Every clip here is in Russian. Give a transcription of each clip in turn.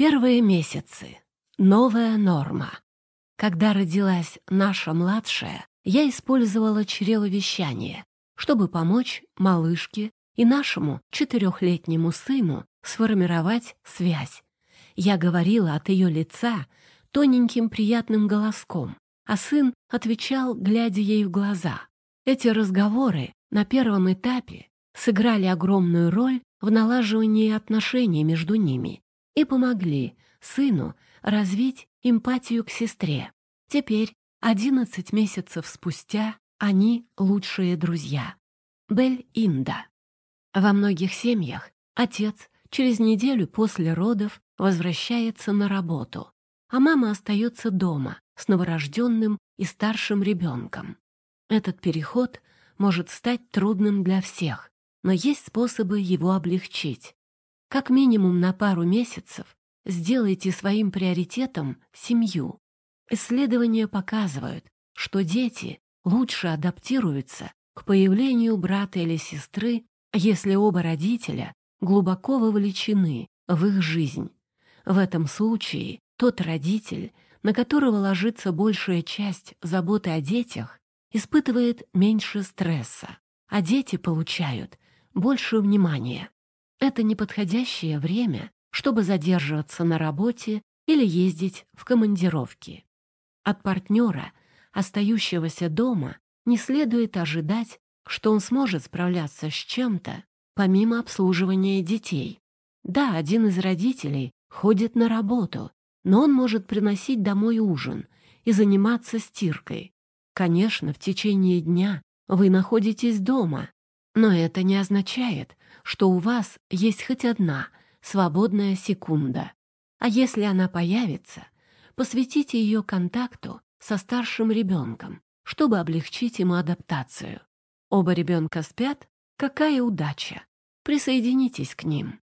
Первые месяцы. Новая норма. Когда родилась наша младшая, я использовала чревовещание, чтобы помочь малышке и нашему четырехлетнему сыну сформировать связь. Я говорила от ее лица тоненьким приятным голоском, а сын отвечал, глядя ей в глаза. Эти разговоры на первом этапе сыграли огромную роль в налаживании отношений между ними и помогли сыну развить эмпатию к сестре. Теперь, одиннадцать месяцев спустя, они лучшие друзья. Бель Инда. Во многих семьях отец через неделю после родов возвращается на работу, а мама остается дома с новорожденным и старшим ребенком. Этот переход может стать трудным для всех, но есть способы его облегчить. Как минимум на пару месяцев сделайте своим приоритетом семью. Исследования показывают, что дети лучше адаптируются к появлению брата или сестры, если оба родителя глубоко вовлечены в их жизнь. В этом случае тот родитель, на которого ложится большая часть заботы о детях, испытывает меньше стресса, а дети получают больше внимания. Это неподходящее время, чтобы задерживаться на работе или ездить в командировки. От партнера, остающегося дома, не следует ожидать, что он сможет справляться с чем-то, помимо обслуживания детей. Да, один из родителей ходит на работу, но он может приносить домой ужин и заниматься стиркой. Конечно, в течение дня вы находитесь дома, но это не означает, что у вас есть хоть одна свободная секунда. А если она появится, посвятите ее контакту со старшим ребенком, чтобы облегчить ему адаптацию. Оба ребенка спят? Какая удача! Присоединитесь к ним.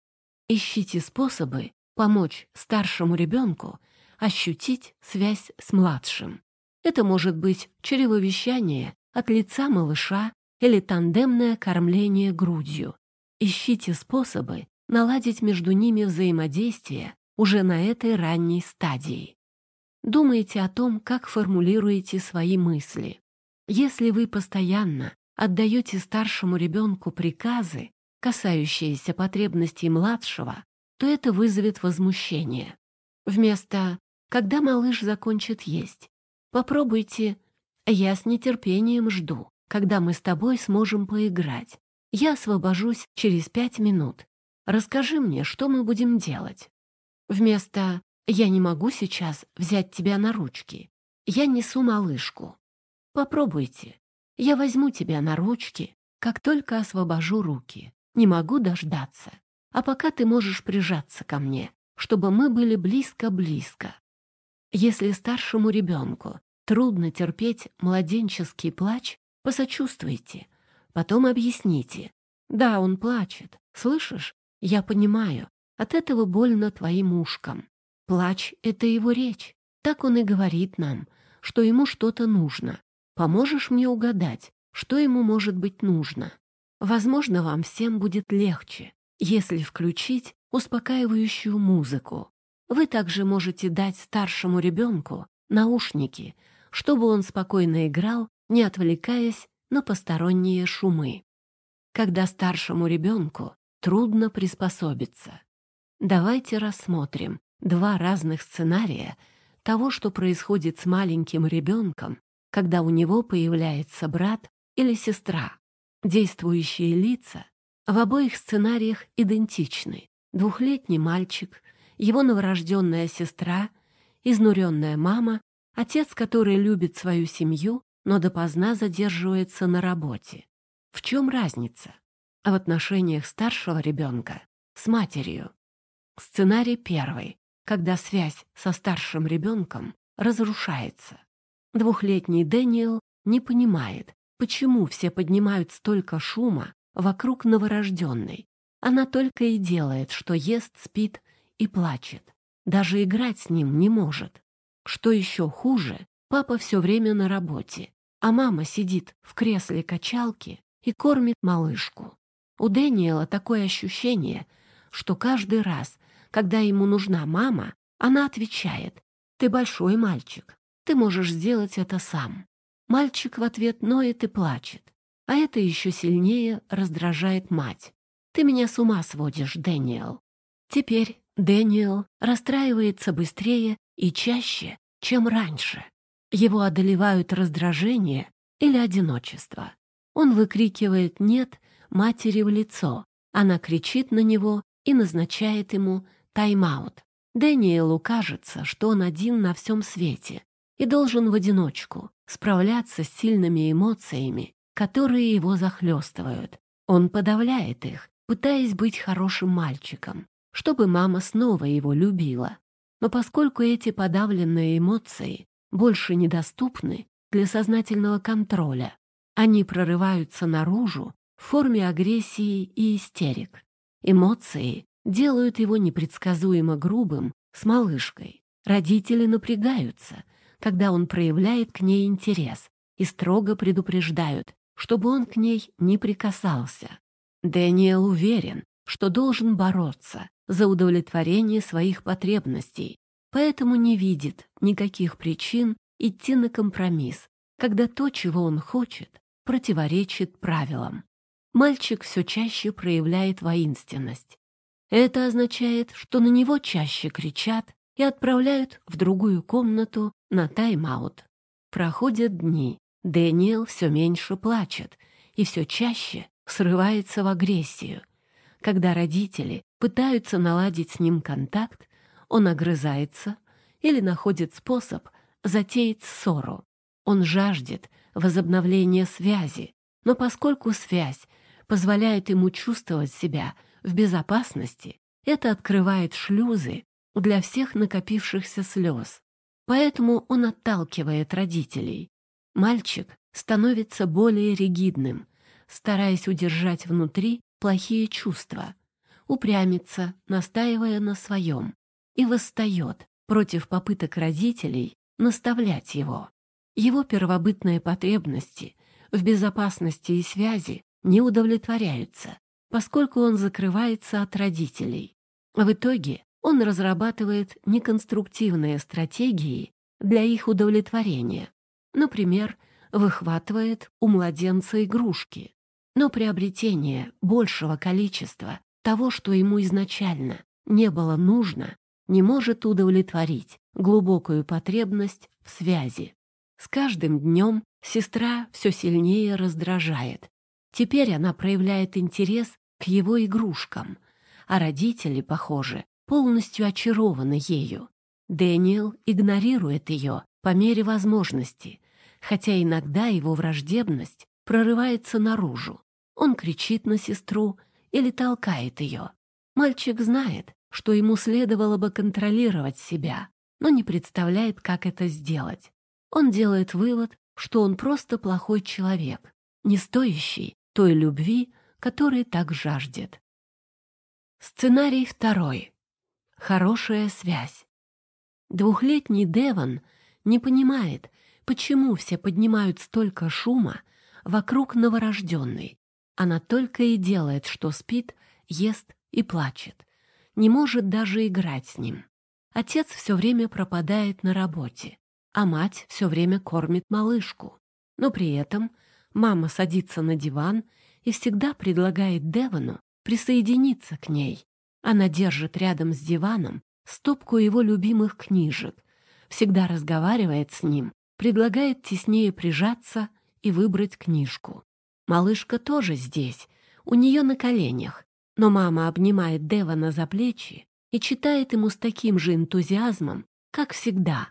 Ищите способы помочь старшему ребенку ощутить связь с младшим. Это может быть чревовещание от лица малыша или тандемное кормление грудью. Ищите способы наладить между ними взаимодействие уже на этой ранней стадии. Думайте о том, как формулируете свои мысли. Если вы постоянно отдаете старшему ребенку приказы, касающиеся потребностей младшего, то это вызовет возмущение. Вместо «когда малыш закончит есть», попробуйте «я с нетерпением жду, когда мы с тобой сможем поиграть. Я освобожусь через пять минут. Расскажи мне, что мы будем делать». Вместо «я не могу сейчас взять тебя на ручки, я несу малышку». Попробуйте. Я возьму тебя на ручки, как только освобожу руки. Не могу дождаться. А пока ты можешь прижаться ко мне, чтобы мы были близко-близко. Если старшему ребенку трудно терпеть младенческий плач, посочувствуйте, потом объясните. Да, он плачет. Слышишь? Я понимаю. От этого больно твоим ушкам. Плач — это его речь. Так он и говорит нам, что ему что-то нужно. Поможешь мне угадать, что ему может быть нужно? Возможно, вам всем будет легче, если включить успокаивающую музыку. Вы также можете дать старшему ребенку наушники, чтобы он спокойно играл, не отвлекаясь на посторонние шумы. Когда старшему ребенку трудно приспособиться. Давайте рассмотрим два разных сценария того, что происходит с маленьким ребенком, когда у него появляется брат или сестра. Действующие лица в обоих сценариях идентичны. Двухлетний мальчик, его новорожденная сестра, изнуренная мама, отец, который любит свою семью, но допоздна задерживается на работе. В чем разница? В отношениях старшего ребенка с матерью. Сценарий первый, когда связь со старшим ребенком разрушается. Двухлетний Дэниел не понимает, Почему все поднимают столько шума вокруг новорожденной? Она только и делает, что ест, спит и плачет. Даже играть с ним не может. Что еще хуже, папа все время на работе, а мама сидит в кресле качалки и кормит малышку. У Дэниела такое ощущение, что каждый раз, Когда ему нужна мама, она отвечает «Ты большой мальчик, ты можешь сделать это сам». Мальчик в ответ ноет и плачет, а это еще сильнее раздражает мать. «Ты меня с ума сводишь, Дэниел». Теперь Дэниел расстраивается быстрее и чаще, чем раньше. Его одолевают раздражение или одиночество. Он выкрикивает «нет» матери в лицо. Она кричит на него и назначает ему тайм-аут. Дэниелу кажется, что он один на всем свете и должен в одиночку справляться с сильными эмоциями, которые его захлестывают. Он подавляет их, пытаясь быть хорошим мальчиком, чтобы мама снова его любила. Но поскольку эти подавленные эмоции больше недоступны для сознательного контроля, они прорываются наружу в форме агрессии и истерик. Эмоции делают его непредсказуемо грубым с малышкой. Родители напрягаются, когда он проявляет к ней интерес и строго предупреждают, чтобы он к ней не прикасался. Дэниел уверен, что должен бороться за удовлетворение своих потребностей, поэтому не видит никаких причин идти на компромисс, когда то, чего он хочет, противоречит правилам. Мальчик все чаще проявляет воинственность. Это означает, что на него чаще кричат и отправляют в другую комнату на тайм-аут. Проходят дни. Дэниел все меньше плачет и все чаще срывается в агрессию. Когда родители пытаются наладить с ним контакт, он огрызается или находит способ затеять ссору. Он жаждет возобновления связи, но поскольку связь позволяет ему чувствовать себя в безопасности, это открывает шлюзы для всех накопившихся слез. Поэтому он отталкивает родителей. Мальчик становится более ригидным, стараясь удержать внутри плохие чувства, упрямится, настаивая на своем, и восстает против попыток родителей наставлять его. Его первобытные потребности в безопасности и связи не удовлетворяются, поскольку он закрывается от родителей. В итоге он разрабатывает неконструктивные стратегии для их удовлетворения. Например, выхватывает у младенца игрушки. Но приобретение большего количества того, что ему изначально не было нужно, не может удовлетворить глубокую потребность в связи. С каждым днем сестра все сильнее раздражает. Теперь она проявляет интерес к его игрушкам, а родители, похоже, полностью очарованы ею. Дэниел игнорирует ее по мере возможности, хотя иногда его враждебность прорывается наружу. Он кричит на сестру или толкает ее. Мальчик знает, что ему следовало бы контролировать себя, но не представляет, как это сделать. Он делает вывод, что он просто плохой человек, не стоящий той любви, которой так жаждет. Сценарий второй. Хорошая связь. Двухлетний Деван не понимает, почему все поднимают столько шума вокруг новорожденной. Она только и делает, что спит, ест и плачет. Не может даже играть с ним. Отец все время пропадает на работе, а мать все время кормит малышку. Но при этом мама садится на диван и всегда предлагает Девану присоединиться к ней. Она держит рядом с диваном стопку его любимых книжек, всегда разговаривает с ним, предлагает теснее прижаться и выбрать книжку. Малышка тоже здесь, у нее на коленях, но мама обнимает Девана за плечи и читает ему с таким же энтузиазмом, как всегда.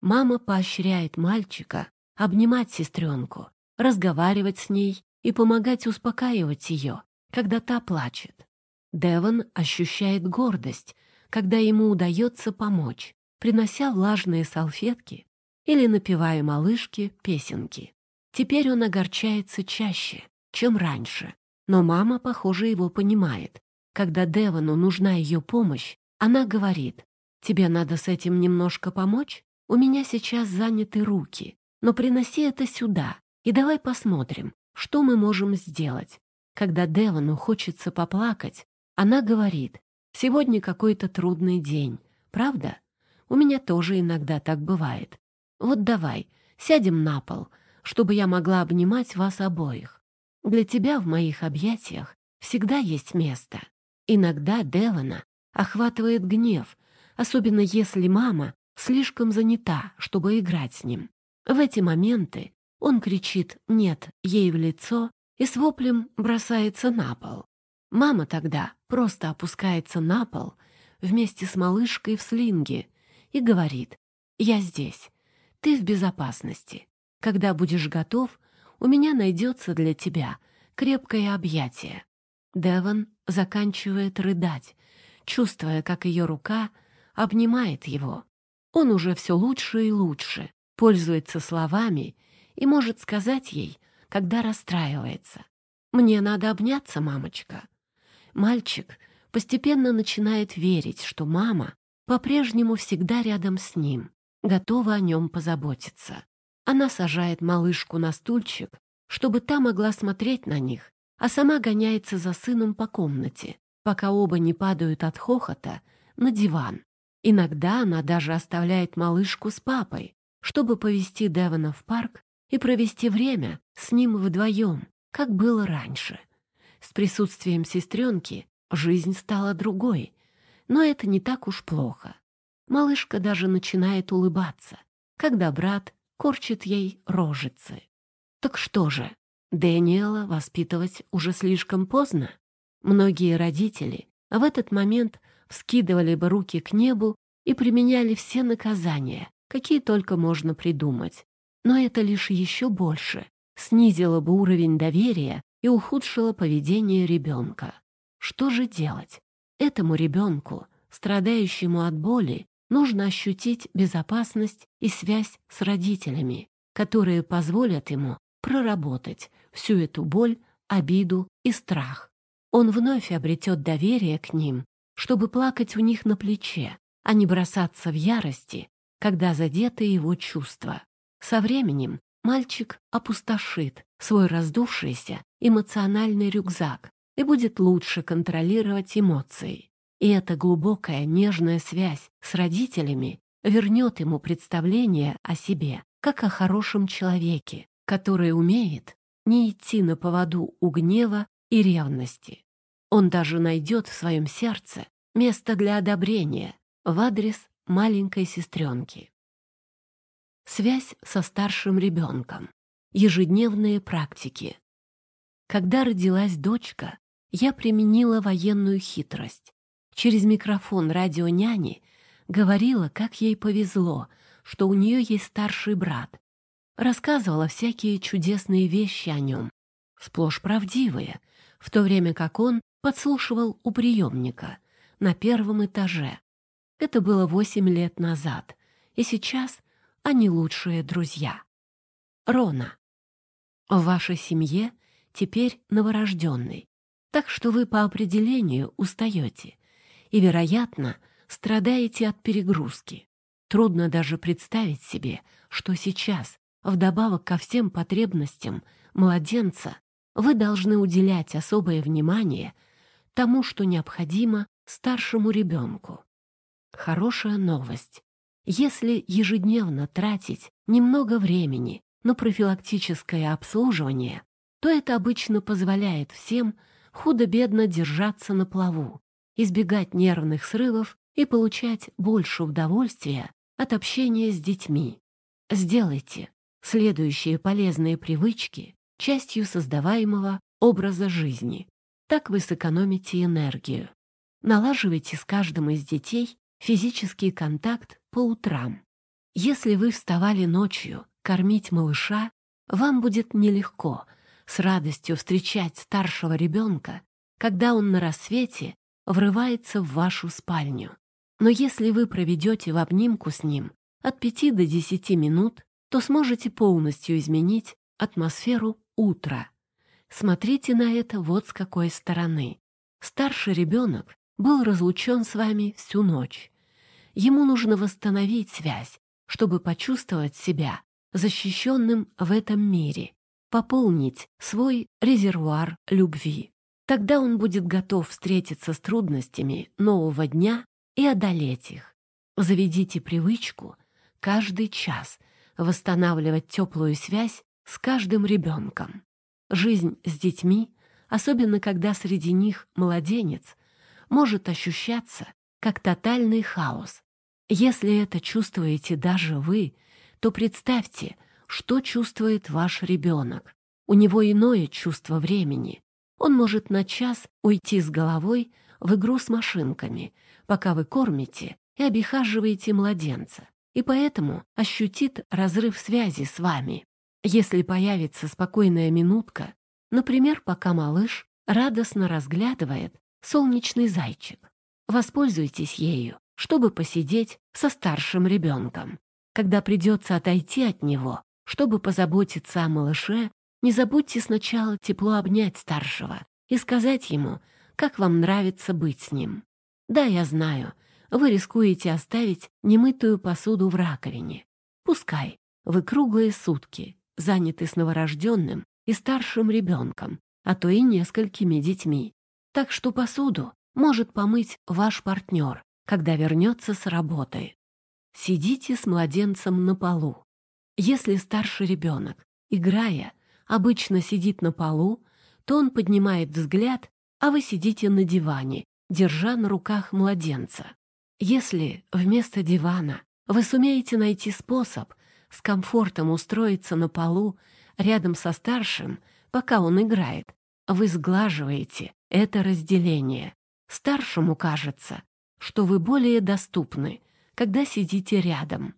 Мама поощряет мальчика обнимать сестренку, разговаривать с ней и помогать успокаивать ее, когда та плачет. Девон ощущает гордость, когда ему удается помочь, принося влажные салфетки или напевая малышке песенки. Теперь он огорчается чаще, чем раньше, но мама, похоже, его понимает. Когда Девону нужна ее помощь, она говорит, «Тебе надо с этим немножко помочь? У меня сейчас заняты руки, но приноси это сюда, и давай посмотрим, что мы можем сделать. Когда Девану хочется поплакать, она говорит, Сегодня какой-то трудный день, правда? У меня тоже иногда так бывает. Вот давай, сядем на пол, чтобы я могла обнимать вас обоих. Для тебя в моих объятиях всегда есть место. Иногда Девона охватывает гнев, особенно если мама слишком занята, чтобы играть с ним. В эти моменты он кричит «нет» ей в лицо и с воплем бросается на пол. Мама тогда просто опускается на пол вместе с малышкой в слинге и говорит «Я здесь, ты в безопасности. Когда будешь готов, у меня найдется для тебя крепкое объятие». Деван заканчивает рыдать, чувствуя, как ее рука обнимает его. Он уже все лучше и лучше, пользуется словами и может сказать ей, когда расстраивается. «Мне надо обняться, мамочка». Мальчик постепенно начинает верить, что мама по-прежнему всегда рядом с ним, готова о нем позаботиться. Она сажает малышку на стульчик, чтобы та могла смотреть на них, а сама гоняется за сыном по комнате, пока оба не падают от хохота на диван. Иногда она даже оставляет малышку с папой, чтобы повести Девона в парк и провести время с ним вдвоем, как было раньше. С присутствием сестренки жизнь стала другой, но это не так уж плохо. Малышка даже начинает улыбаться, когда брат корчит ей рожицы. Так что же, Дэниела воспитывать уже слишком поздно? Многие родители в этот момент вскидывали бы руки к небу и применяли все наказания, какие только можно придумать. Но это лишь еще больше снизило бы уровень доверия и ухудшило поведение ребенка. Что же делать? Этому ребенку, страдающему от боли, нужно ощутить безопасность и связь с родителями, которые позволят ему проработать всю эту боль, обиду и страх. Он вновь обретет доверие к ним, чтобы плакать у них на плече, а не бросаться в ярости, когда задеты его чувства. Со временем мальчик опустошит свой раздувшийся эмоциональный рюкзак и будет лучше контролировать эмоции. И эта глубокая нежная связь с родителями вернет ему представление о себе как о хорошем человеке, который умеет не идти на поводу у гнева и ревности. Он даже найдет в своем сердце место для одобрения в адрес маленькой сестренки. Связь со старшим ребенком. Ежедневные практики. Когда родилась дочка, я применила военную хитрость. Через микрофон радионяни говорила, как ей повезло, что у нее есть старший брат. Рассказывала всякие чудесные вещи о нем, сплошь правдивые, в то время как он подслушивал у приемника на первом этаже. Это было восемь лет назад, и сейчас они лучшие друзья. Рона. В вашей семье теперь новорожденный, так что вы по определению устаете и, вероятно, страдаете от перегрузки. Трудно даже представить себе, что сейчас, вдобавок ко всем потребностям младенца, вы должны уделять особое внимание тому, что необходимо старшему ребенку. Хорошая новость. Если ежедневно тратить немного времени на профилактическое обслуживание, то это обычно позволяет всем худо-бедно держаться на плаву, избегать нервных срывов и получать больше удовольствия от общения с детьми. Сделайте следующие полезные привычки частью создаваемого образа жизни. Так вы сэкономите энергию. Налаживайте с каждым из детей физический контакт по утрам. Если вы вставали ночью кормить малыша, вам будет нелегко с радостью встречать старшего ребенка, когда он на рассвете врывается в вашу спальню. Но если вы проведете в обнимку с ним от 5 до 10 минут, то сможете полностью изменить атмосферу утра. Смотрите на это вот с какой стороны. Старший ребенок был разлучен с вами всю ночь. Ему нужно восстановить связь, чтобы почувствовать себя защищенным в этом мире, пополнить свой резервуар любви. Тогда он будет готов встретиться с трудностями нового дня и одолеть их. Заведите привычку каждый час восстанавливать теплую связь с каждым ребенком. Жизнь с детьми, особенно когда среди них младенец, может ощущаться как тотальный хаос. Если это чувствуете даже вы, то представьте, что чувствует ваш ребенок. У него иное чувство времени. Он может на час уйти с головой в игру с машинками, пока вы кормите и обихаживаете младенца, и поэтому ощутит разрыв связи с вами. Если появится спокойная минутка, например, пока малыш радостно разглядывает солнечный зайчик, воспользуйтесь ею, чтобы посидеть со старшим ребенком. Когда придется отойти от него, чтобы позаботиться о малыше не забудьте сначала тепло обнять старшего и сказать ему, как вам нравится быть с ним. Да, я знаю, вы рискуете оставить немытую посуду в раковине. Пускай вы круглые сутки заняты с новорожденным и старшим ребенком, а то и несколькими детьми. Так что посуду может помыть ваш партнер, когда вернется с работы. Сидите с младенцем на полу. Если старший ребенок, играя, обычно сидит на полу, то он поднимает взгляд, а вы сидите на диване, держа на руках младенца. Если вместо дивана вы сумеете найти способ с комфортом устроиться на полу рядом со старшим, пока он играет, вы сглаживаете это разделение. Старшему кажется, что вы более доступны, когда сидите рядом.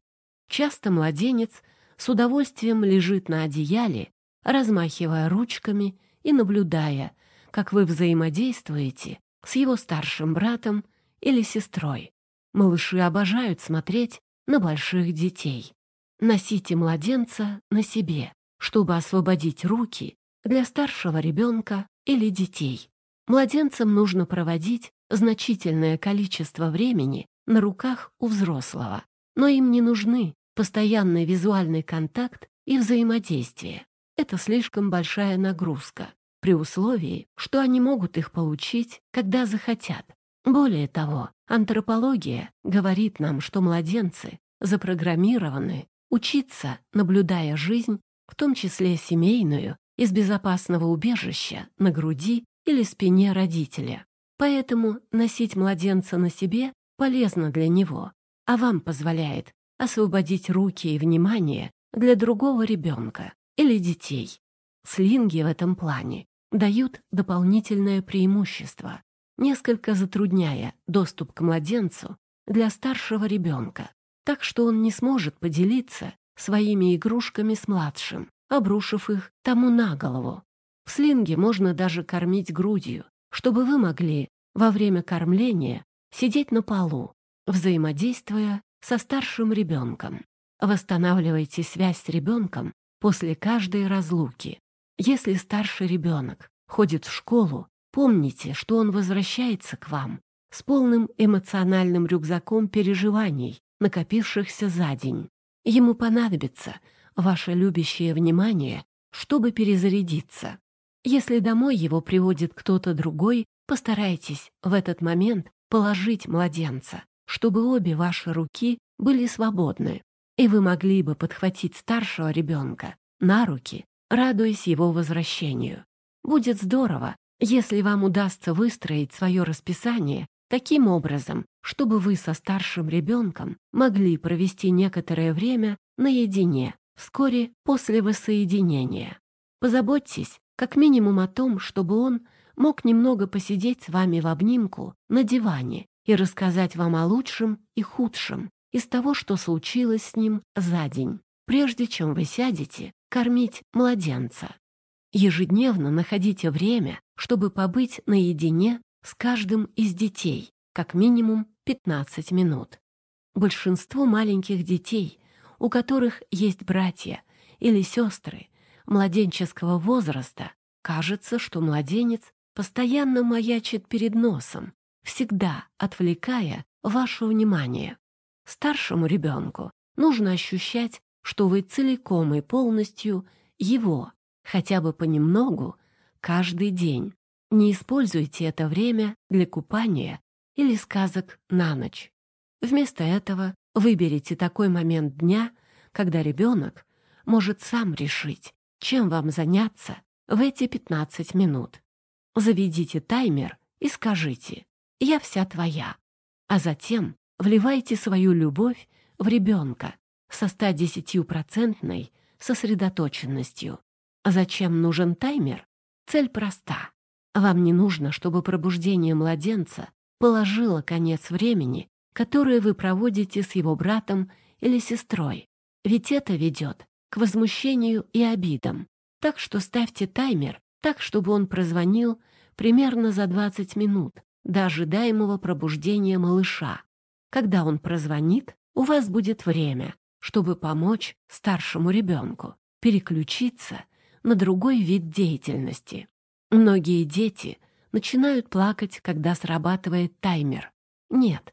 Часто младенец с удовольствием лежит на одеяле размахивая ручками и наблюдая, как вы взаимодействуете с его старшим братом или сестрой. Малыши обожают смотреть на больших детей. Носите младенца на себе, чтобы освободить руки для старшего ребенка или детей. Младенцам нужно проводить значительное количество времени на руках у взрослого, но им не нужны постоянный визуальный контакт и взаимодействие. Это слишком большая нагрузка, при условии, что они могут их получить, когда захотят. Более того, антропология говорит нам, что младенцы запрограммированы учиться, наблюдая жизнь, в том числе семейную, из безопасного убежища на груди или спине родителя. Поэтому носить младенца на себе полезно для него, а вам позволяет освободить руки и внимание для другого ребенка или детей. Слинги в этом плане дают дополнительное преимущество, несколько затрудняя доступ к младенцу для старшего ребенка, так что он не сможет поделиться своими игрушками с младшим, обрушив их тому на голову. В слинге можно даже кормить грудью, чтобы вы могли во время кормления сидеть на полу, взаимодействуя со старшим ребенком. Восстанавливайте связь с ребенком после каждой разлуки. Если старший ребенок ходит в школу, помните, что он возвращается к вам с полным эмоциональным рюкзаком переживаний, накопившихся за день. Ему понадобится ваше любящее внимание, чтобы перезарядиться. Если домой его приводит кто-то другой, постарайтесь в этот момент положить младенца, чтобы обе ваши руки были свободны и вы могли бы подхватить старшего ребенка на руки, радуясь его возвращению. Будет здорово, если вам удастся выстроить свое расписание таким образом, чтобы вы со старшим ребенком могли провести некоторое время наедине вскоре после воссоединения. Позаботьтесь как минимум о том, чтобы он мог немного посидеть с вами в обнимку на диване и рассказать вам о лучшем и худшем, из того, что случилось с ним за день, прежде чем вы сядете кормить младенца. Ежедневно находите время, чтобы побыть наедине с каждым из детей, как минимум 15 минут. Большинству маленьких детей, у которых есть братья или сестры младенческого возраста, кажется, что младенец постоянно маячит перед носом, всегда отвлекая ваше внимание. Старшему ребенку нужно ощущать, что вы целиком и полностью его, хотя бы понемногу, каждый день. Не используйте это время для купания или сказок на ночь. Вместо этого выберите такой момент дня, когда ребенок может сам решить, чем вам заняться в эти 15 минут. Заведите таймер и скажите «Я вся твоя», а затем вливайте свою любовь в ребенка со 110% сосредоточенностью. Зачем нужен таймер? Цель проста. Вам не нужно, чтобы пробуждение младенца положило конец времени, которое вы проводите с его братом или сестрой. Ведь это ведет к возмущению и обидам. Так что ставьте таймер так, чтобы он прозвонил примерно за 20 минут до ожидаемого пробуждения малыша. Когда он прозвонит, у вас будет время, чтобы помочь старшему ребенку переключиться на другой вид деятельности. Многие дети начинают плакать, когда срабатывает таймер. Нет,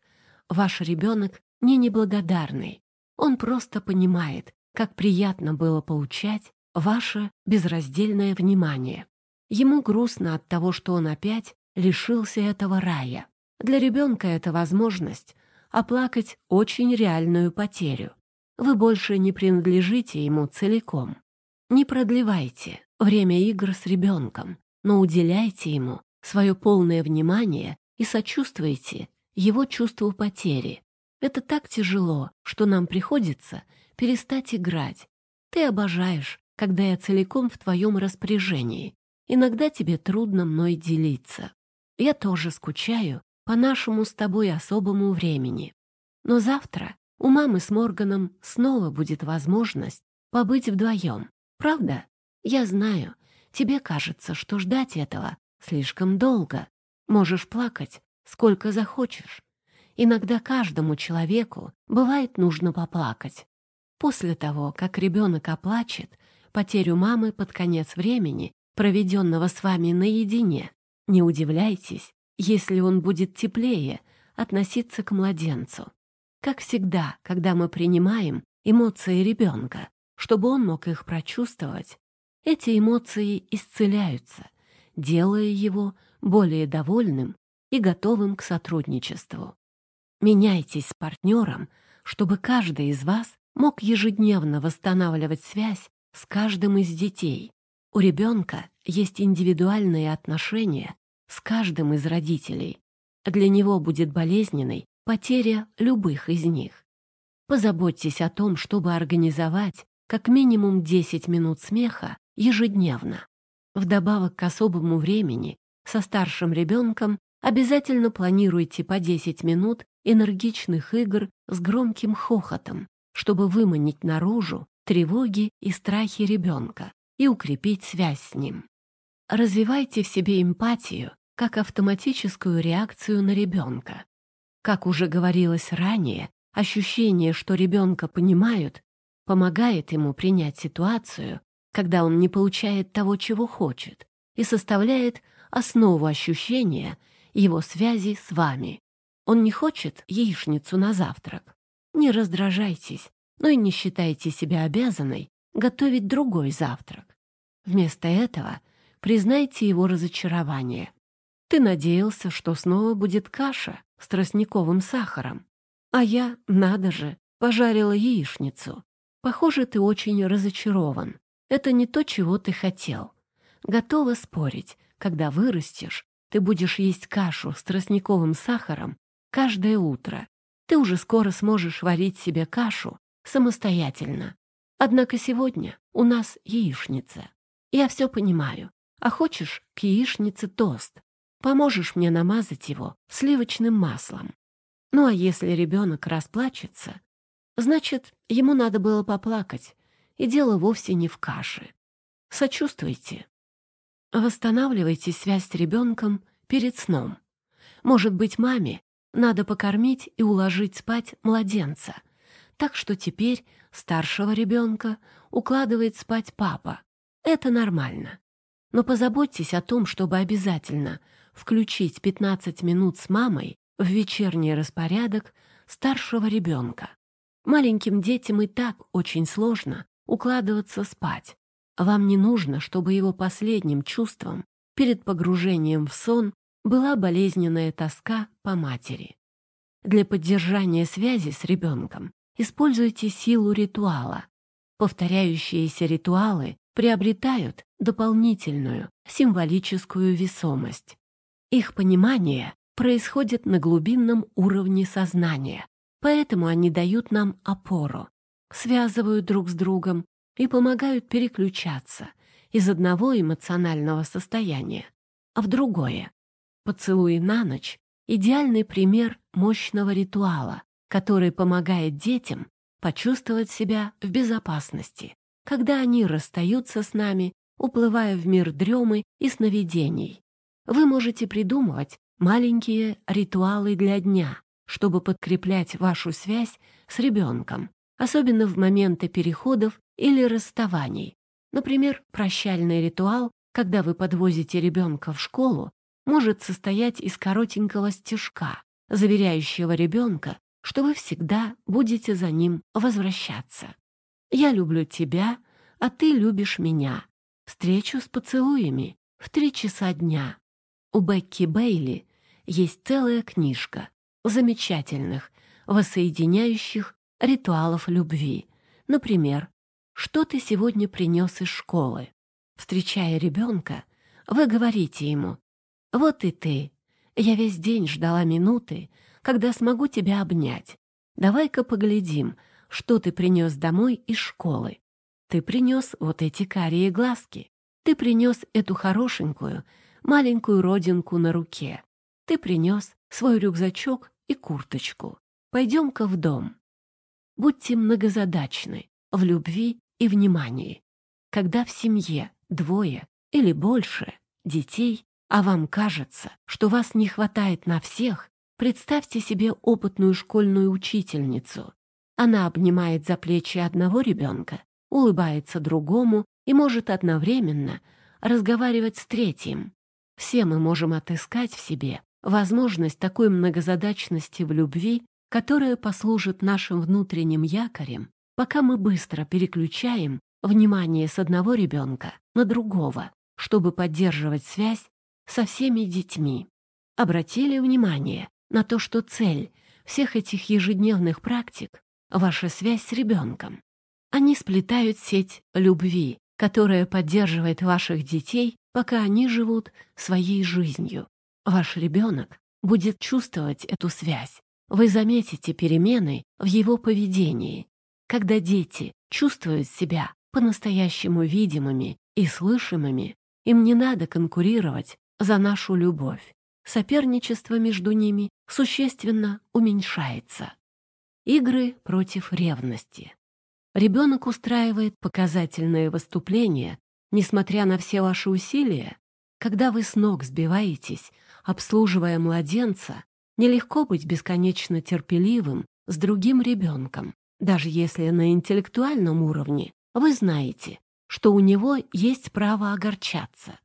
ваш ребенок не неблагодарный. Он просто понимает, как приятно было получать ваше безраздельное внимание. Ему грустно от того, что он опять лишился этого рая. Для ребенка это возможность оплакать очень реальную потерю. Вы больше не принадлежите ему целиком. Не продлевайте время игр с ребенком, но уделяйте ему свое полное внимание и сочувствуйте его чувству потери. Это так тяжело, что нам приходится перестать играть. Ты обожаешь, когда я целиком в твоем распоряжении. Иногда тебе трудно мной делиться. Я тоже скучаю по нашему с тобой особому времени. Но завтра у мамы с Морганом снова будет возможность побыть вдвоем. Правда? Я знаю, тебе кажется, что ждать этого слишком долго. Можешь плакать, сколько захочешь. Иногда каждому человеку бывает нужно поплакать. После того, как ребенок оплачет потерю мамы под конец времени, проведенного с вами наедине, не удивляйтесь, если он будет теплее относиться к младенцу. Как всегда, когда мы принимаем эмоции ребенка, чтобы он мог их прочувствовать, эти эмоции исцеляются, делая его более довольным и готовым к сотрудничеству. Меняйтесь с партнером, чтобы каждый из вас мог ежедневно восстанавливать связь с каждым из детей. У ребенка есть индивидуальные отношения с каждым из родителей. Для него будет болезненной потеря любых из них. Позаботьтесь о том, чтобы организовать как минимум 10 минут смеха ежедневно. Вдобавок к особому времени со старшим ребенком обязательно планируйте по 10 минут энергичных игр с громким хохотом, чтобы выманить наружу тревоги и страхи ребенка и укрепить связь с ним. Развивайте в себе эмпатию как автоматическую реакцию на ребенка. Как уже говорилось ранее, ощущение, что ребенка понимают, помогает ему принять ситуацию, когда он не получает того, чего хочет, и составляет основу ощущения его связи с вами. Он не хочет яичницу на завтрак. Не раздражайтесь, но и не считайте себя обязанной готовить другой завтрак. Вместо этого признайте его разочарование. Ты надеялся, что снова будет каша, с тростниковым сахаром. А я, надо же, пожарила яичницу. Похоже, ты очень разочарован. Это не то, чего ты хотел. Готова спорить, когда вырастешь, ты будешь есть кашу с тростниковым сахаром каждое утро. Ты уже скоро сможешь варить себе кашу самостоятельно. Однако сегодня у нас яичница. Я все понимаю. А хочешь к яичнице тост? Поможешь мне намазать его сливочным маслом. Ну а если ребенок расплачется, значит, ему надо было поплакать, и дело вовсе не в каше. Сочувствуйте. Восстанавливайте связь с ребенком перед сном. Может быть, маме надо покормить и уложить спать младенца, так что теперь старшего ребенка укладывает спать папа. Это нормально. Но позаботьтесь о том, чтобы обязательно включить 15 минут с мамой в вечерний распорядок старшего ребенка. Маленьким детям и так очень сложно укладываться спать. Вам не нужно, чтобы его последним чувством перед погружением в сон была болезненная тоска по матери. Для поддержания связи с ребенком используйте силу ритуала. Повторяющиеся ритуалы приобретают дополнительную символическую весомость. Их понимание происходит на глубинном уровне сознания, поэтому они дают нам опору, связывают друг с другом и помогают переключаться из одного эмоционального состояния в другое. Поцелуи на ночь — идеальный пример мощного ритуала, который помогает детям почувствовать себя в безопасности, когда они расстаются с нами, уплывая в мир дремы и сновидений. Вы можете придумывать маленькие ритуалы для дня, чтобы подкреплять вашу связь с ребенком, особенно в моменты переходов или расставаний. Например, прощальный ритуал, когда вы подвозите ребенка в школу, может состоять из коротенького стежка, заверяющего ребенка, что вы всегда будете за ним возвращаться. «Я люблю тебя, а ты любишь меня. Встречу с поцелуями в три часа дня». У Бекки Бейли есть целая книжка замечательных, воссоединяющих ритуалов любви. Например, «Что ты сегодня принес из школы?» Встречая ребенка, вы говорите ему «Вот и ты. Я весь день ждала минуты, когда смогу тебя обнять. Давай-ка поглядим, что ты принес домой из школы. Ты принес вот эти карие глазки. Ты принес эту хорошенькую, маленькую родинку на руке. Ты принес свой рюкзачок и курточку. Пойдем-ка в дом. Будьте многозадачны в любви и внимании. Когда в семье двое или больше детей, а вам кажется, что вас не хватает на всех, представьте себе опытную школьную учительницу, она обнимает за плечи одного ребенка, улыбается другому и может одновременно разговаривать с третьим. Все мы можем отыскать в себе возможность такой многозадачности в любви, которая послужит нашим внутренним якорем, пока мы быстро переключаем внимание с одного ребенка на другого, чтобы поддерживать связь со всеми детьми. Обратили внимание на то, что цель всех этих ежедневных практик ваша связь с ребенком. Они сплетают сеть любви, которая поддерживает ваших детей, пока они живут своей жизнью. Ваш ребенок будет чувствовать эту связь. Вы заметите перемены в его поведении. Когда дети чувствуют себя по-настоящему видимыми и слышимыми, им не надо конкурировать за нашу любовь. Соперничество между ними существенно уменьшается. Игры против ревности. Ребенок устраивает показательные выступления, несмотря на все ваши усилия. Когда вы с ног сбиваетесь, обслуживая младенца, нелегко быть бесконечно терпеливым с другим ребенком, даже если на интеллектуальном уровне вы знаете, что у него есть право огорчаться.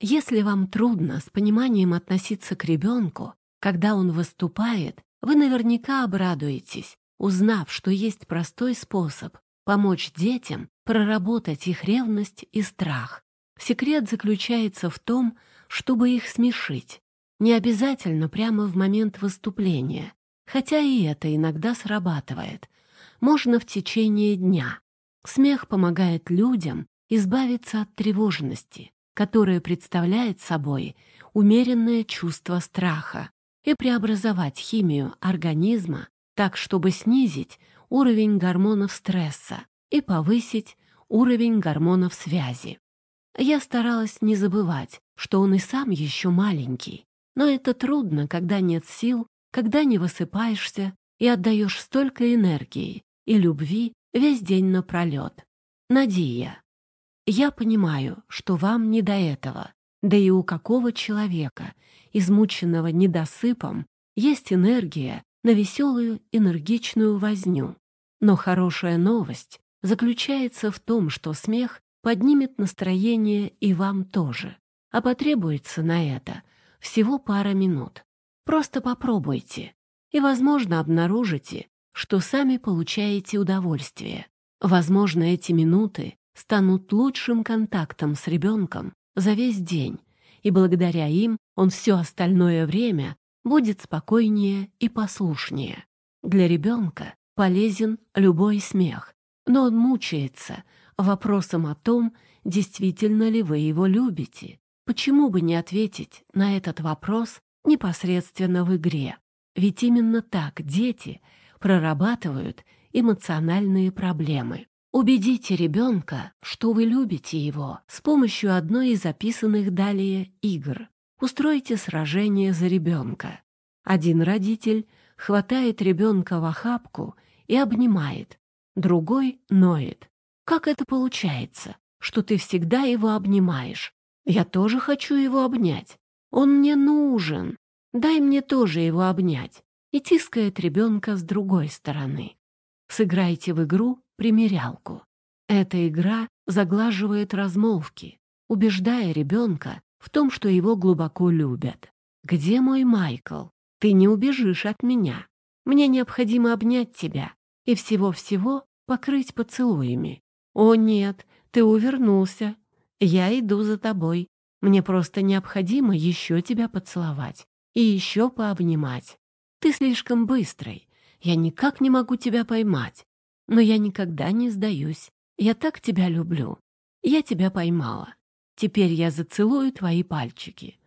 Если вам трудно с пониманием относиться к ребенку, когда он выступает, вы наверняка обрадуетесь, узнав, что есть простой способ помочь детям проработать их ревность и страх. Секрет заключается в том, чтобы их смешить. Не обязательно прямо в момент выступления, хотя и это иногда срабатывает. Можно в течение дня. Смех помогает людям избавиться от тревожности, которая представляет собой умеренное чувство страха и преобразовать химию организма так, чтобы снизить уровень гормонов стресса и повысить уровень гормонов связи. Я старалась не забывать, что он и сам еще маленький, но это трудно, когда нет сил, когда не высыпаешься и отдаешь столько энергии и любви весь день напролет. Надия, я понимаю, что вам не до этого, да и у какого человека, измученного недосыпом, есть энергия на веселую, энергичную возню. Но хорошая новость заключается в том, что смех поднимет настроение и вам тоже. А потребуется на это всего пара минут. Просто попробуйте, и, возможно, обнаружите, что сами получаете удовольствие. Возможно, эти минуты станут лучшим контактом с ребенком за весь день и благодаря им он все остальное время будет спокойнее и послушнее. Для ребенка полезен любой смех, но он мучается вопросом о том, действительно ли вы его любите. Почему бы не ответить на этот вопрос непосредственно в игре? Ведь именно так дети прорабатывают эмоциональные проблемы. Убедите ребенка, что вы любите его с помощью одной из записанных далее игр. Устройте сражение за ребенка. Один родитель хватает ребенка в охапку и обнимает, другой ноет. Как это получается, что ты всегда его обнимаешь? Я тоже хочу его обнять. Он мне нужен. Дай мне тоже его обнять. И тискает ребенка с другой стороны. Сыграйте в игру примерялку. Эта игра заглаживает размолвки, убеждая ребенка в том, что его глубоко любят. «Где мой Майкл? Ты не убежишь от меня. Мне необходимо обнять тебя и всего-всего покрыть поцелуями. О нет, ты увернулся. Я иду за тобой. Мне просто необходимо еще тебя поцеловать и еще пообнимать. Ты слишком быстрый. Я никак не могу тебя поймать. Но я никогда не сдаюсь. Я так тебя люблю. Я тебя поймала. Теперь я зацелую твои пальчики.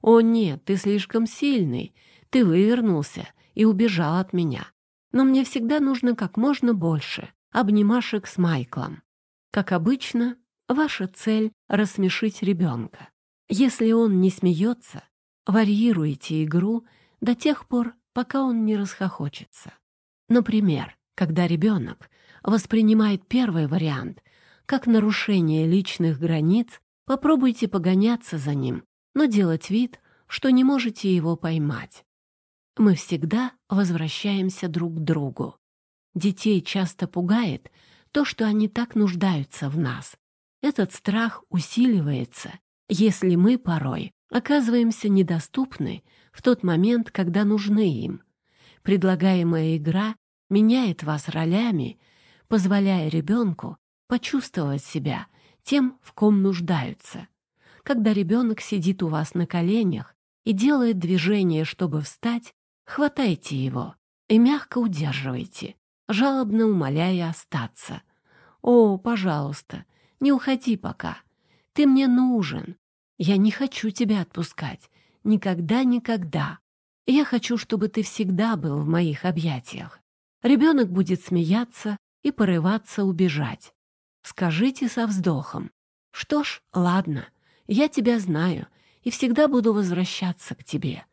О нет, ты слишком сильный. Ты вывернулся и убежал от меня. Но мне всегда нужно как можно больше обнимашек с Майклом. Как обычно, ваша цель — рассмешить ребенка. Если он не смеется, варьируйте игру до тех пор, пока он не расхохочется. Например, когда ребенок воспринимает первый вариант как нарушение личных границ, попробуйте погоняться за ним, но делать вид, что не можете его поймать. Мы всегда возвращаемся друг к другу. Детей часто пугает то, что они так нуждаются в нас. Этот страх усиливается, если мы порой оказываемся недоступны в тот момент, когда нужны им. Предлагаемая игра меняет вас ролями, позволяя ребенку почувствовать себя тем, в ком нуждаются. Когда ребенок сидит у вас на коленях и делает движение, чтобы встать, хватайте его и мягко удерживайте, жалобно умоляя остаться. «О, пожалуйста, не уходи пока. Ты мне нужен. Я не хочу тебя отпускать. Никогда-никогда. Я хочу, чтобы ты всегда был в моих объятиях. Ребенок будет смеяться и порываться убежать. Скажите со вздохом. «Что ж, ладно, я тебя знаю и всегда буду возвращаться к тебе.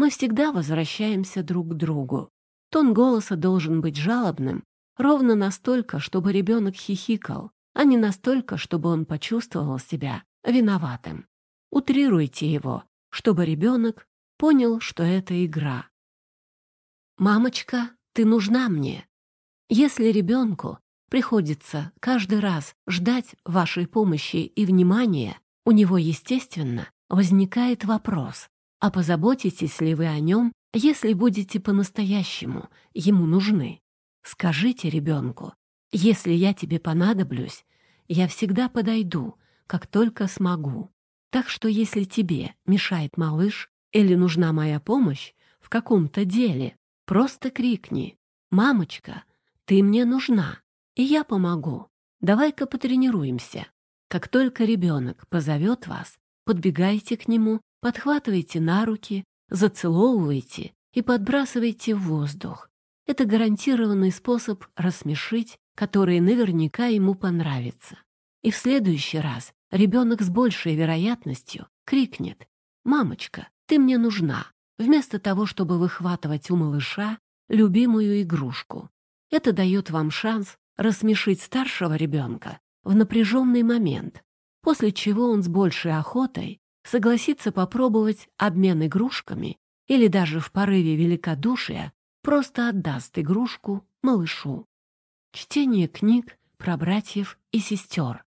Мы всегда возвращаемся друг к другу. Тон голоса должен быть жалобным, ровно настолько, чтобы ребенок хихикал, а не настолько, чтобы он почувствовал себя виноватым. Утрируйте его, чтобы ребенок понял, что это игра. «Мамочка, ты нужна мне. Если ребенку приходится каждый раз ждать вашей помощи и внимания, у него, естественно, возникает вопрос, а позаботитесь ли вы о нем, если будете по-настоящему ему нужны? Скажите ребенку, если я тебе понадоблюсь, я всегда подойду, как только смогу. Так что если тебе мешает малыш или нужна моя помощь в каком-то деле, Просто крикни «Мамочка, ты мне нужна, и я помогу. Давай-ка потренируемся». Как только ребенок позовет вас, подбегайте к нему, подхватывайте на руки, зацеловывайте и подбрасывайте в воздух. Это гарантированный способ рассмешить, который наверняка ему понравится. И в следующий раз ребенок с большей вероятностью крикнет «Мамочка, ты мне нужна, вместо того, чтобы выхватывать у малыша любимую игрушку. Это дает вам шанс рассмешить старшего ребенка в напряженный момент, после чего он с большей охотой согласится попробовать обмен игрушками или даже в порыве великодушия просто отдаст игрушку малышу. Чтение книг про братьев и сестер.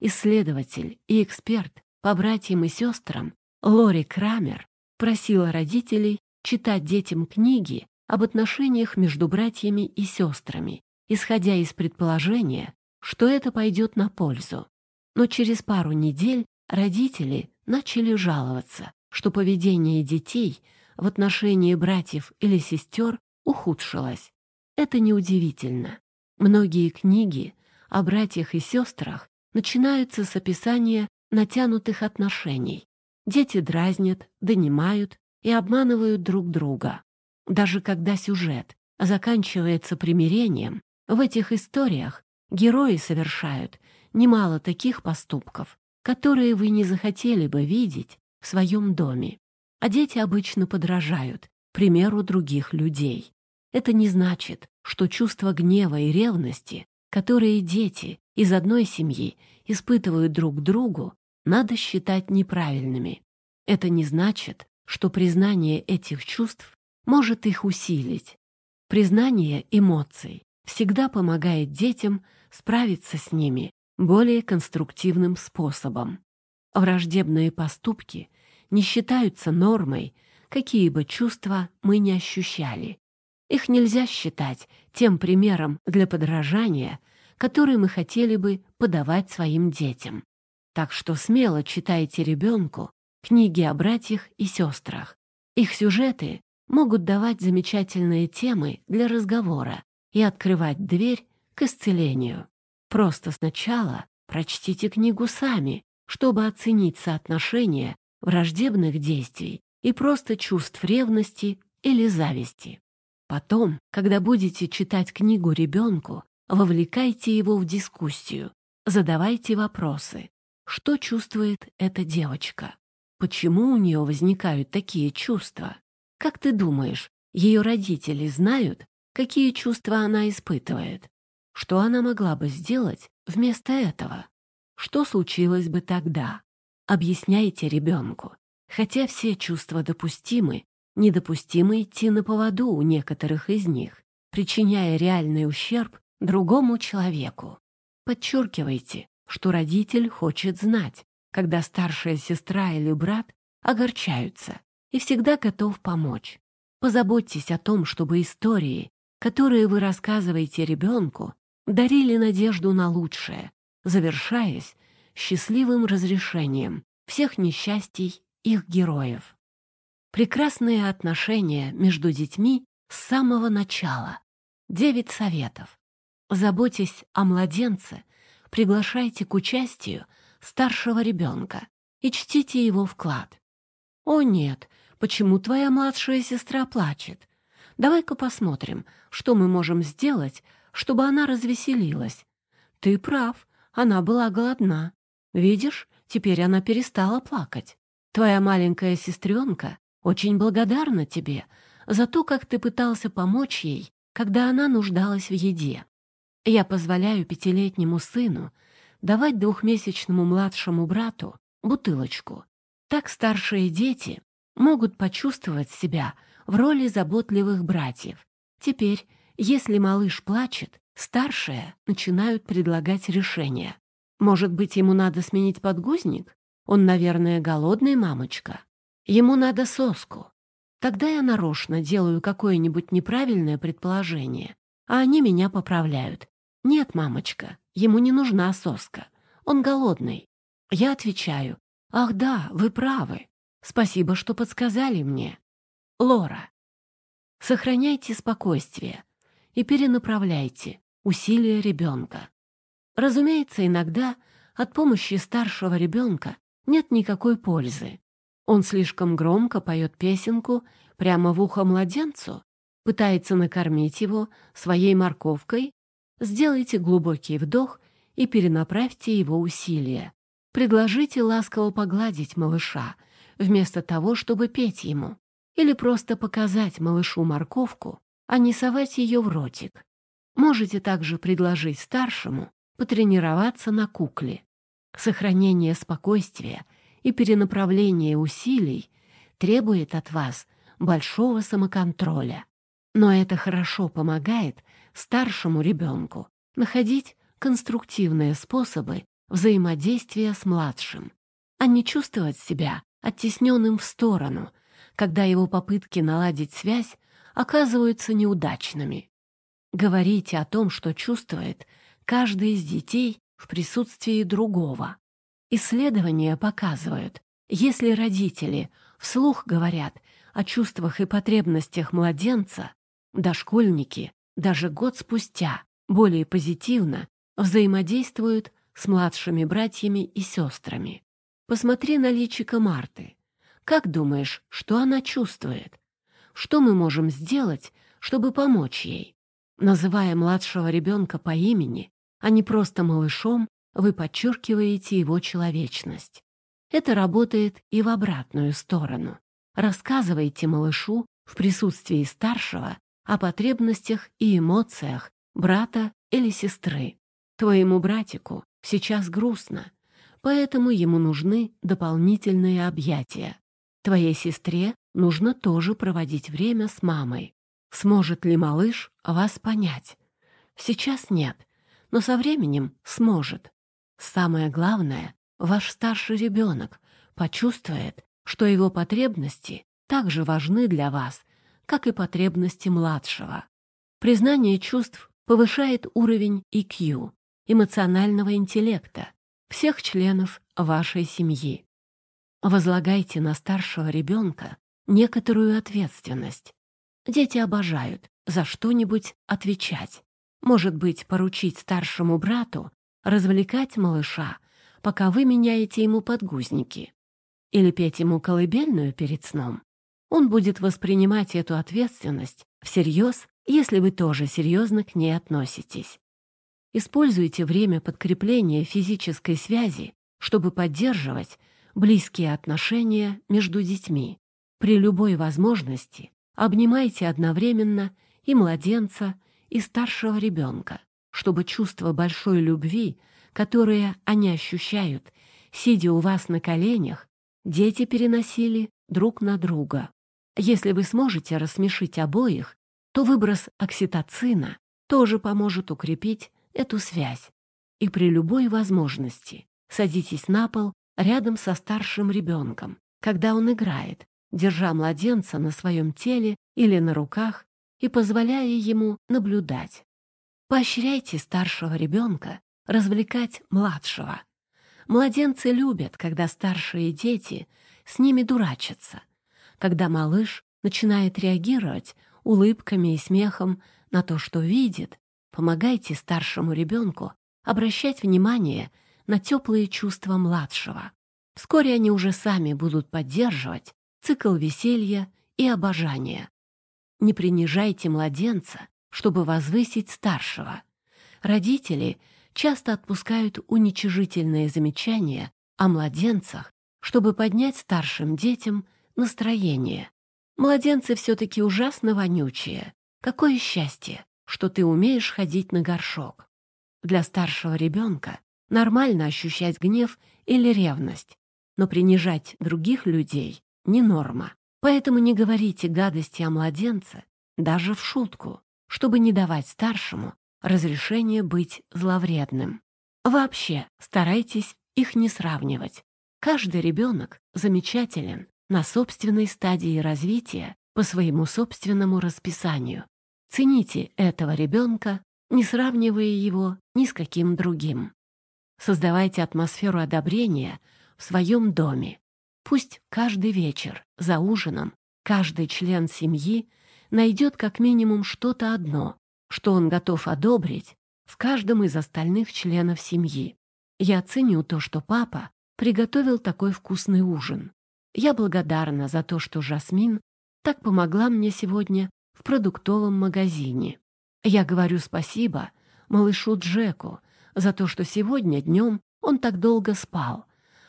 Исследователь и эксперт по братьям и сестрам Лори Крамер просила родителей читать детям книги об отношениях между братьями и сестрами, исходя из предположения, что это пойдет на пользу. Но через пару недель родители начали жаловаться, что поведение детей в отношении братьев или сестер ухудшилось. Это неудивительно. Многие книги о братьях и сестрах начинаются с описания натянутых отношений. Дети дразнят, донимают и обманывают друг друга. Даже когда сюжет заканчивается примирением, в этих историях герои совершают немало таких поступков, которые вы не захотели бы видеть в своем доме. А дети обычно подражают примеру других людей. Это не значит, что чувство гнева и ревности, которые дети из одной семьи испытывают друг к другу, надо считать неправильными. Это не значит, что признание этих чувств может их усилить. Признание эмоций всегда помогает детям справиться с ними более конструктивным способом. Враждебные поступки не считаются нормой, какие бы чувства мы не ощущали. Их нельзя считать тем примером для подражания, который мы хотели бы подавать своим детям. Так что смело читайте ребенку книги о братьях и сестрах. Их сюжеты могут давать замечательные темы для разговора и открывать дверь к исцелению. Просто сначала прочтите книгу сами, чтобы оценить соотношение враждебных действий и просто чувств ревности или зависти. Потом, когда будете читать книгу ребенку, вовлекайте его в дискуссию, задавайте вопросы. Что чувствует эта девочка? Почему у нее возникают такие чувства? Как ты думаешь, ее родители знают, какие чувства она испытывает? Что она могла бы сделать вместо этого? Что случилось бы тогда? Объясняйте ребенку. Хотя все чувства допустимы, недопустимо идти на поводу у некоторых из них, причиняя реальный ущерб другому человеку. Подчеркивайте, что родитель хочет знать, когда старшая сестра или брат огорчаются, и всегда готов помочь. Позаботьтесь о том, чтобы истории, которые вы рассказываете ребенку, дарили надежду на лучшее, завершаясь счастливым разрешением всех несчастий их героев. Прекрасные отношения между детьми с самого начала. Девять советов. Заботьтесь о младенце, приглашайте к участию старшего ребенка и чтите его вклад. «О нет, почему твоя младшая сестра плачет? Давай-ка посмотрим, что мы можем сделать, чтобы она развеселилась. Ты прав, она была голодна. Видишь, теперь она перестала плакать. Твоя маленькая сестренка очень благодарна тебе за то, как ты пытался помочь ей, когда она нуждалась в еде. Я позволяю пятилетнему сыну давать двухмесячному младшему брату бутылочку. Так старшие дети могут почувствовать себя в роли заботливых братьев. Теперь, если малыш плачет, старшие начинают предлагать решения. Может быть, ему надо сменить подгузник? Он, наверное, голодный, мамочка. Ему надо соску. Тогда я нарочно делаю какое-нибудь неправильное предположение, а они меня поправляют. Нет, мамочка, ему не нужна соска. Он голодный. Я отвечаю, ах да, вы правы. Спасибо, что подсказали мне. Лора. Сохраняйте спокойствие и перенаправляйте усилия ребенка. Разумеется, иногда от помощи старшего ребенка нет никакой пользы. Он слишком громко поет песенку прямо в ухо младенцу, пытается накормить его своей морковкой. Сделайте глубокий вдох и перенаправьте его усилия. Предложите ласково погладить малыша, вместо того, чтобы петь ему. Или просто показать малышу морковку, а не совать ее в ротик. Можете также предложить старшему потренироваться на кукле. Сохранение спокойствия и перенаправление усилий требует от вас большого самоконтроля. Но это хорошо помогает старшему ребенку находить конструктивные способы взаимодействия с младшим, а не чувствовать себя оттесненным в сторону, когда его попытки наладить связь оказываются неудачными. Говорите о том, что чувствует каждый из детей в присутствии другого. Исследования показывают, Если родители вслух говорят о чувствах и потребностях младенца, дошкольники даже год спустя более позитивно взаимодействуют с младшими братьями и сестрами. Посмотри на личико Марты. Как думаешь, что она чувствует? Что мы можем сделать, чтобы помочь ей? Называя младшего ребенка по имени, а не просто малышом, вы подчеркиваете его человечность. Это работает и в обратную сторону. Рассказывайте малышу в присутствии старшего о потребностях и эмоциях брата или сестры. Твоему братику сейчас грустно, поэтому ему нужны дополнительные объятия. Твоей сестре нужно тоже проводить время с мамой. Сможет ли малыш вас понять? Сейчас нет, но со временем сможет. Самое главное, ваш старший ребенок почувствует, что его потребности так же важны для вас, как и потребности младшего. Признание чувств повышает уровень EQ, эмоционального интеллекта, всех членов вашей семьи. Возлагайте на старшего ребенка некоторую ответственность. Дети обожают за что-нибудь отвечать. Может быть, поручить старшему брату развлекать малыша, пока вы меняете ему подгузники. Или петь ему колыбельную перед сном. Он будет воспринимать эту ответственность всерьез, если вы тоже серьезно к ней относитесь. Используйте время подкрепления физической связи, чтобы поддерживать близкие отношения между детьми. При любой возможности обнимайте одновременно и младенца, и старшего ребенка, чтобы чувство большой любви, которое они ощущают, сидя у вас на коленях, дети переносили друг на друга. Если вы сможете рассмешить обоих, то выброс окситоцина тоже поможет укрепить эту связь. И при любой возможности садитесь на пол рядом со старшим ребенком, когда он играет, держа младенца на своем теле или на руках и позволяя ему наблюдать. Поощряйте старшего ребенка развлекать младшего. Младенцы любят, когда старшие дети с ними дурачатся, когда малыш начинает реагировать улыбками и смехом на то, что видит, помогайте старшему ребенку обращать внимание на теплые чувства младшего. Вскоре они уже сами будут поддерживать цикл веселья и обожания. Не принижайте младенца, чтобы возвысить старшего. Родители часто отпускают уничижительные замечания о младенцах, чтобы поднять старшим детям настроение. Младенцы все-таки ужасно вонючие. Какое счастье, что ты умеешь ходить на горшок. Для старшего ребенка нормально ощущать гнев или ревность, но принижать других людей не норма. Поэтому не говорите гадости о младенце даже в шутку, чтобы не давать старшему разрешение быть зловредным. Вообще старайтесь их не сравнивать. Каждый ребенок замечателен на собственной стадии развития по своему собственному расписанию. Цените этого ребенка, не сравнивая его ни с каким другим. Создавайте атмосферу одобрения в своем доме. Пусть каждый вечер за ужином каждый член семьи найдет как минимум что-то одно, что он готов одобрить в каждом из остальных членов семьи. Я ценю то, что папа приготовил такой вкусный ужин. Я благодарна за то, что Жасмин так помогла мне сегодня в продуктовом магазине. Я говорю спасибо малышу Джеку за то, что сегодня днем он так долго спал,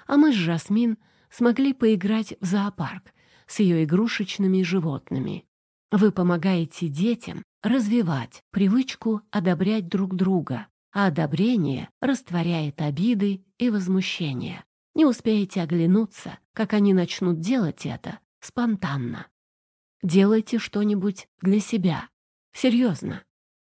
а мы с Жасмин смогли поиграть в зоопарк с ее игрушечными животными. Вы помогаете детям развивать привычку одобрять друг друга, а одобрение растворяет обиды и возмущения. Не успеете оглянуться, как они начнут делать это спонтанно. Делайте что-нибудь для себя. Серьезно.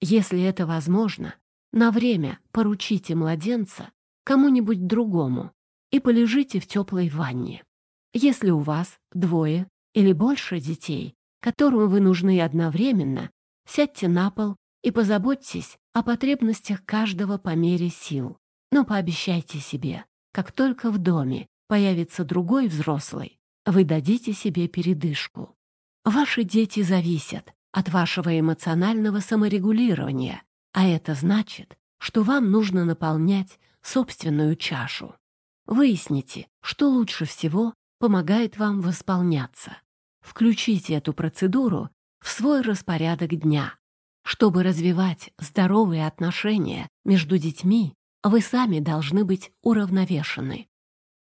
Если это возможно, на время поручите младенца кому-нибудь другому и полежите в теплой ванне. Если у вас двое или больше детей, которым вы нужны одновременно, сядьте на пол и позаботьтесь о потребностях каждого по мере сил. Но пообещайте себе, как только в доме появится другой взрослый, вы дадите себе передышку. Ваши дети зависят от вашего эмоционального саморегулирования, а это значит, что вам нужно наполнять собственную чашу. Выясните, что лучше всего помогает вам восполняться. Включите эту процедуру в свой распорядок дня. Чтобы развивать здоровые отношения между детьми, вы сами должны быть уравновешены.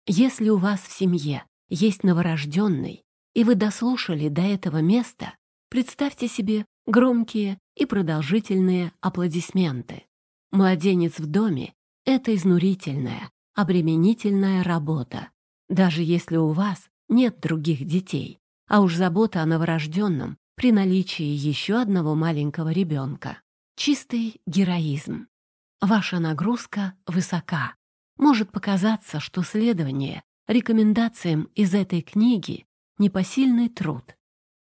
Если у вас в семье есть новорожденный, и вы дослушали до этого места, представьте себе громкие и продолжительные аплодисменты. Младенец в доме — это изнурительная, обременительная работа, даже если у вас нет других детей, а уж забота о новорожденном при наличии еще одного маленького ребенка. Чистый героизм. Ваша нагрузка высока. Может показаться, что следование рекомендациям из этой книги — непосильный труд.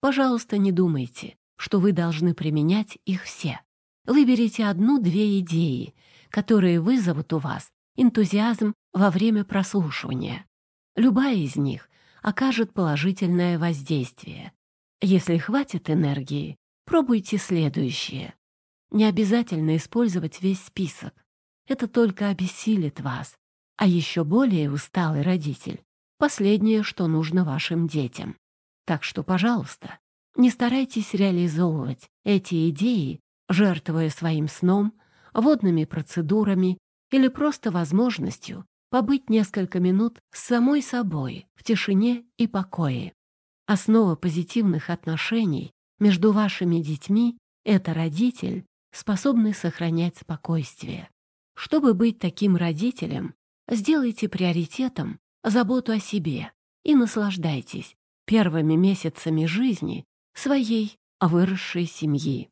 Пожалуйста, не думайте, что вы должны применять их все. Выберите одну-две идеи, которые вызовут у вас энтузиазм во время прослушивания. Любая из них окажет положительное воздействие. Если хватит энергии, пробуйте следующее. Не обязательно использовать весь список. Это только обессилит вас, а еще более усталый родитель — последнее, что нужно вашим детям. Так что, пожалуйста, не старайтесь реализовывать эти идеи, жертвуя своим сном, водными процедурами или просто возможностью побыть несколько минут с самой собой в тишине и покое. Основа позитивных отношений между вашими детьми — это родитель, способный сохранять спокойствие. Чтобы быть таким родителем, сделайте приоритетом заботу о себе и наслаждайтесь первыми месяцами жизни своей выросшей семьи.